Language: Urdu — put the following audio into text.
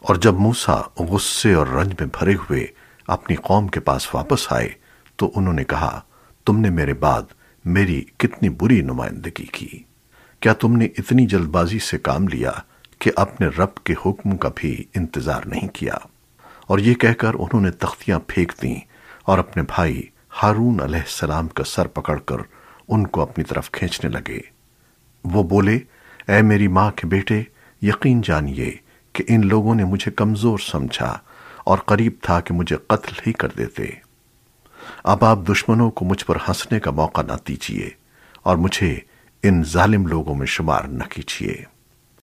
اور جب موسا غصے اور رنج میں بھرے ہوئے اپنی قوم کے پاس واپس آئے تو انہوں نے کہا، تم نے میرے بعد میری کتنی بری نمائندگی کی۔ کیا تم نے اتنی جلد بازی سے کام لیا کہ اپنے رب کے حکم کا بھی انتظار نہیں کیا؟ اور یہ کہہ کر انہوں نے تختیاں پھینک دیں اور اپنے بھائی ہارون علیہ السلام کا سر پکڑ کر ان کو اپنی طرف کھینچنے لگے۔ وہ بولے، اے میری ماں کے بیٹے، یقین جانیے کہ ان لوگوں نے مجھے کمزور سمجھا اور قریب تھا کہ مجھے قتل ہی کر دیتے۔ اب آپ دشمنوں کو مجھ پر ہنسنے کا موقع نہ دیجیے اور مجھے ان ظالم لوگوں میں شمار نہ کیجیے